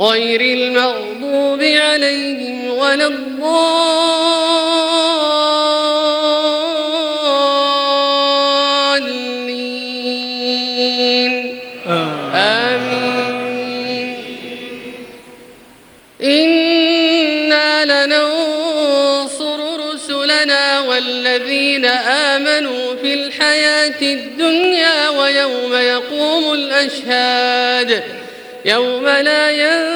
غير المغضوب عليهم ولا الضالين. آمين. إنا لننصر رسلنا والذين آمنوا في الحياة الدنيا ويوم يقوم الأشهاد. يوم لا ينفع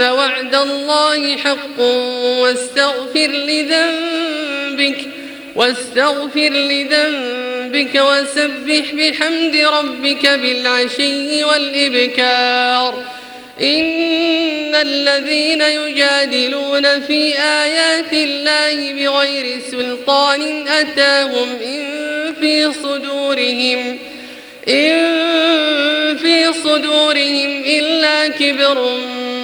وعد الله حق واستغفر لذنبك واستغفر لذنبك وسبح بحمد ربك بالعشي والإبكار. إن الذين يجادلون في آيات الله بغير سلطان أتاهم إن في صدورهم إن في صدورهم إلا كبر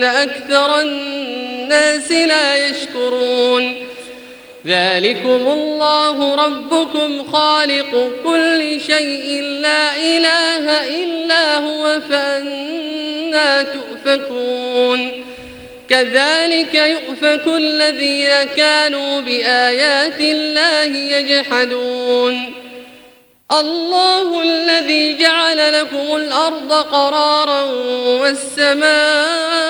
ولكن أكثر الناس لا يشكرون. ذلكم الله ربكم خالق كل شيء. لا إله إلا هو فأنا تؤفكون. كذلك يؤفك الذين كانوا بآيات الله يجحدون. الله الذي جعل لكم الأرض قرارا والسماء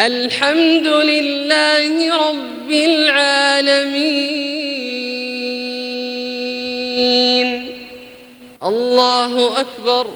الحمد لله رب العالمين الله أكبر